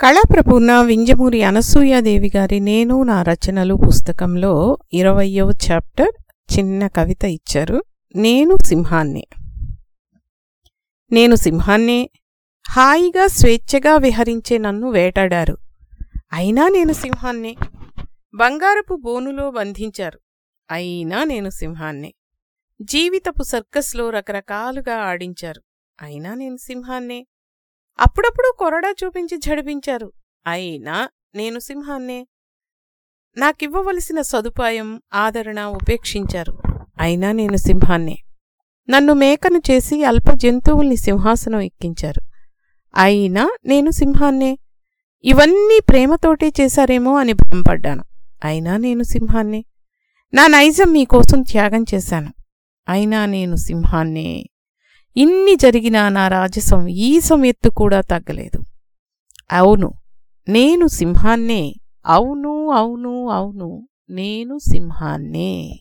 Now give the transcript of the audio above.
కళాప్రపూర్ణ వింజమూరి అనసూయాదేవి గారి నేను నా రచనలు పుస్తకంలో ఇరవయో చాప్టర్ చిన్న కవిత ఇచ్చారు. నేను సింహాన్నే. నేను సింహాన్నే. హాయిగా స్వేచ్ఛగా విహరించే నన్ను వేటాడారు. అయినా నేను సింహాన్నే. బంగారపు బోనులో బంధించారు. అయినా నేను సింహాన్నే. జీవితపు సర్కస్లో రకరకాలుగా ఆడించారు. అయినా నేను సింహాన్నే. అప్పుడప్పుడు కొరడా చూపించి జడిపించారు. అయినా నేను సింహాన్నే నాకివ్వవలసిన సదుపాయం ఆదరణ ఉపేక్షించారు. అయినా నేను సింహాన్నే. నన్ను మేకను చేసి అల్ప జంతువుల్ని సింహాసనం ఎక్కించారు. అయినా నేను సింహాన్నే. ఇవన్నీ ప్రేమతోటే చేశారేమో అని భ్రమపడ్డాను అయినా నేను సింహాన్నే. నా నైజం మీకోసం త్యాగం చేశాను. అయినా నేను సింహాన్నే. ఇన్ని జరిగినా నా రాజసం ఈ సమయత్తు కూడా తగ్గలేదు. అవును నేను సింహాన్నే. అవును అవును అవును నేను సింహాన్నే.